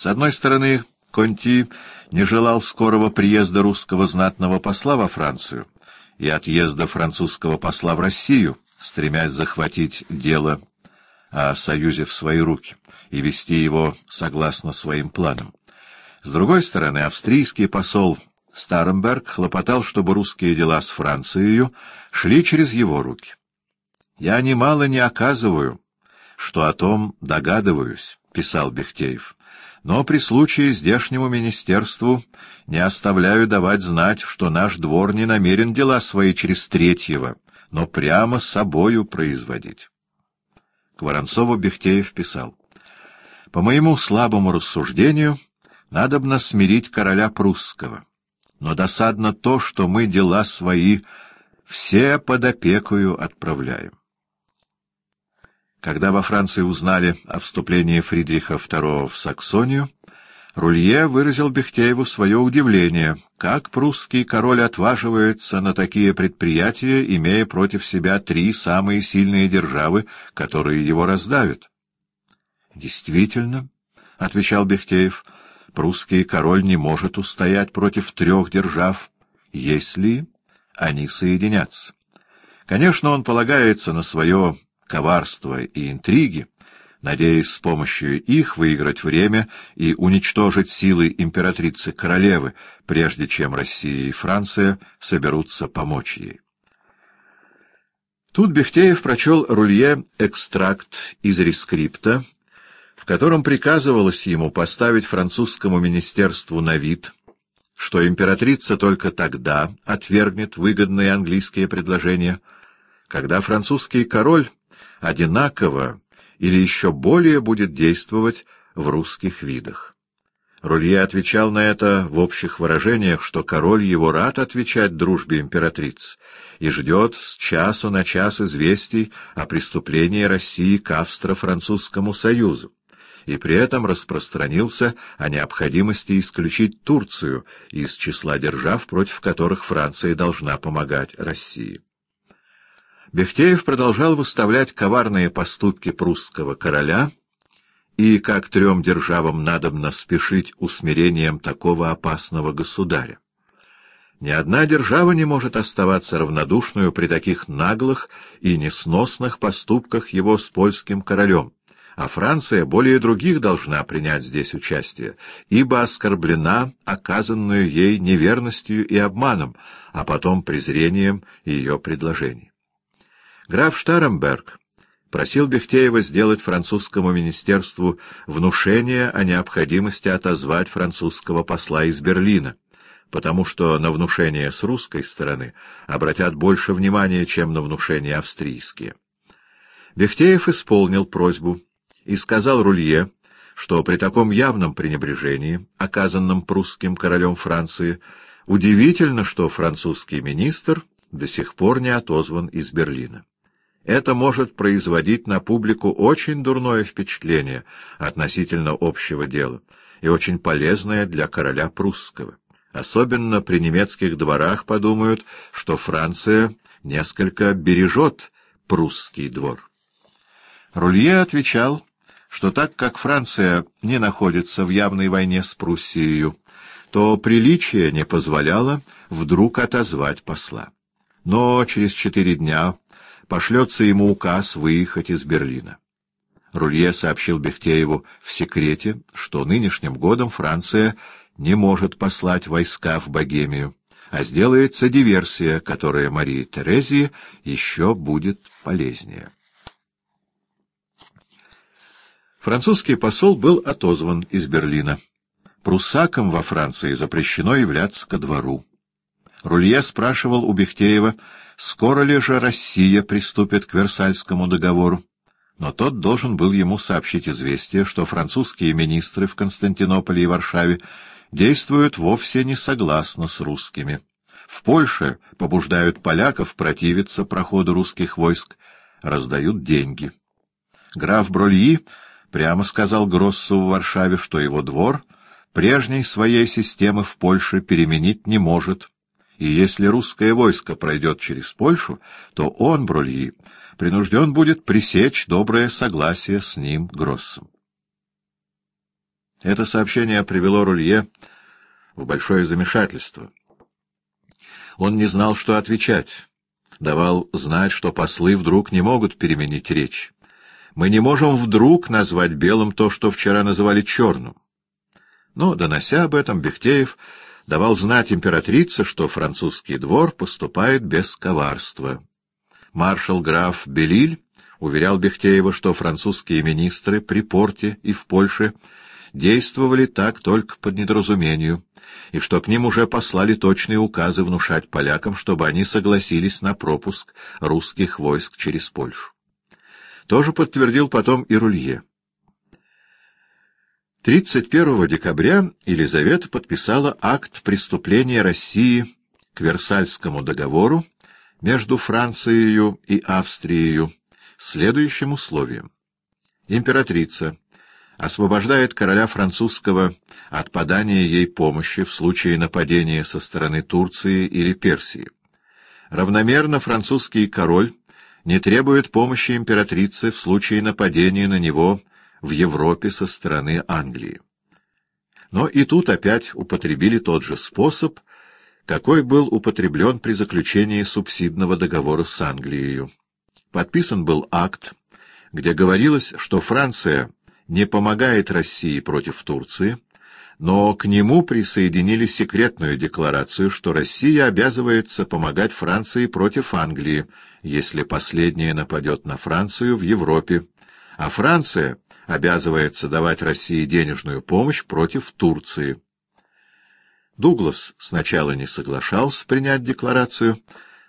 С одной стороны, Конти не желал скорого приезда русского знатного посла во Францию и отъезда французского посла в Россию, стремясь захватить дело о союзе в свои руки и вести его согласно своим планам. С другой стороны, австрийский посол Старенберг хлопотал, чтобы русские дела с Францией шли через его руки. «Я немало не оказываю, что о том догадываюсь», — писал Бехтеев но при случае здешнему министерству не оставляю давать знать, что наш двор не намерен дела свои через третьего, но прямо собою производить. К Воронцову Бехтеев писал. По моему слабому рассуждению, надобно смирить короля прусского, но досадно то, что мы дела свои все под опекою отправляем. Когда во Франции узнали о вступлении Фридриха II в Саксонию, Рулье выразил Бехтееву свое удивление, как прусский король отваживается на такие предприятия, имея против себя три самые сильные державы, которые его раздавят. — Действительно, — отвечал Бехтеев, — прусский король не может устоять против трех держав, если они соединятся. Конечно, он полагается на свое коварства и интриги, надеясь с помощью их выиграть время и уничтожить силы императрицы-королевы, прежде чем Россия и Франция соберутся помочь ей. Тут Бехтеев прочел Рулье экстракт из рескрипта, в котором приказывалось ему поставить французскому министерству на вид, что императрица только тогда отвергнет выгодные английские предложения, когда французский король одинаково или еще более будет действовать в русских видах. Рулье отвечал на это в общих выражениях, что король его рад отвечать дружбе императриц и ждет с часу на час известий о преступлении России к Австро-Французскому союзу, и при этом распространился о необходимости исключить Турцию из числа держав, против которых Франция должна помогать России. Бехтеев продолжал выставлять коварные поступки прусского короля и как трем державам надобно спешить усмирением такого опасного государя. Ни одна держава не может оставаться равнодушную при таких наглых и несносных поступках его с польским королем, а Франция более других должна принять здесь участие, ибо оскорблена оказанную ей неверностью и обманом, а потом презрением ее предложений. Граф Штаремберг просил Бехтеева сделать французскому министерству внушение о необходимости отозвать французского посла из Берлина, потому что на внушение с русской стороны обратят больше внимания, чем на внушения австрийские. Бехтеев исполнил просьбу и сказал Рулье, что при таком явном пренебрежении, оказанном прусским королем Франции, удивительно, что французский министр до сих пор не отозван из Берлина. Это может производить на публику очень дурное впечатление относительно общего дела и очень полезное для короля прусского. Особенно при немецких дворах подумают, что Франция несколько бережет прусский двор. Рулье отвечал, что так как Франция не находится в явной войне с Пруссией, то приличие не позволяло вдруг отозвать посла. Но через четыре дня пошлется ему указ выехать из Берлина. Рулье сообщил Бехтееву в секрете, что нынешним годом Франция не может послать войска в Богемию, а сделается диверсия, которая Марии Терезии еще будет полезнее. Французский посол был отозван из Берлина. Пруссакам во Франции запрещено являться ко двору. Рулье спрашивал у Бехтеева, скоро ли же Россия приступит к Версальскому договору, но тот должен был ему сообщить известие, что французские министры в Константинополе и Варшаве действуют вовсе не согласно с русскими. В Польше побуждают поляков противиться проходу русских войск, раздают деньги. Граф Брольи прямо сказал Гроссу в Варшаве, что его двор прежней своей системы в Польше переменить не может, и если русское войско пройдет через Польшу, то он, Брольи, принужден будет пресечь доброе согласие с ним Гроссом. Это сообщение привело Рулье в большое замешательство. Он не знал, что отвечать, давал знать, что послы вдруг не могут переменить речь. Мы не можем вдруг назвать белым то, что вчера называли черным. Но, донося об этом, Бехтеев давал знать императрице, что французский двор поступает без коварства. Маршал-граф Белиль уверял Бехтеева, что французские министры при порте и в Польше действовали так только под недоразумению, и что к ним уже послали точные указы внушать полякам, чтобы они согласились на пропуск русских войск через Польшу. Тоже подтвердил потом и Рулье. 31 декабря Елизавета подписала акт преступления России к Версальскому договору между Францией и Австрией следующим условием. Императрица освобождает короля французского от подания ей помощи в случае нападения со стороны Турции или Персии. Равномерно французский король не требует помощи императрицы в случае нападения на него в Европе со стороны Англии. Но и тут опять употребили тот же способ, какой был употреблен при заключении субсидного договора с Англией. Подписан был акт, где говорилось, что Франция не помогает России против Турции, но к нему присоединили секретную декларацию, что Россия обязывается помогать Франции против Англии, если последняя нападет на Францию в Европе, а Франция обязывается давать России денежную помощь против Турции. Дуглас сначала не соглашался принять декларацию,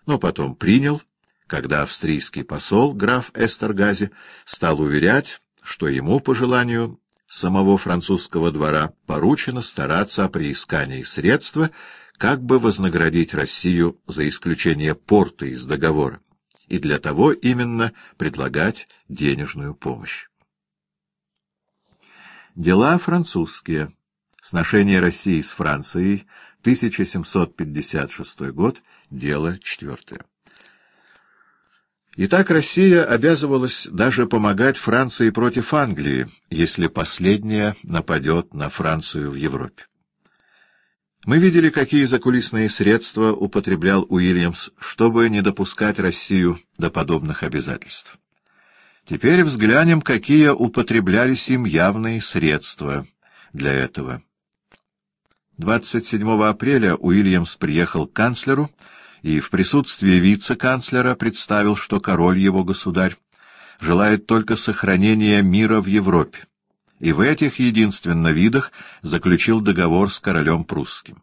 но потом принял, когда австрийский посол, граф Эстергази, стал уверять, что ему, по желанию самого французского двора поручено стараться о приискании средства, как бы вознаградить Россию за исключение порта из договора, и для того именно предлагать денежную помощь. Дела французские. Сношение России с Францией, 1756 год, дело четвертое. Итак, Россия обязывалась даже помогать Франции против Англии, если последняя нападет на Францию в Европе. Мы видели, какие закулисные средства употреблял Уильямс, чтобы не допускать Россию до подобных обязательств. Теперь взглянем, какие употреблялись им явные средства для этого. 27 апреля Уильямс приехал к канцлеру и в присутствии вице-канцлера представил, что король его государь желает только сохранения мира в Европе, и в этих единственно видах заключил договор с королем прусским.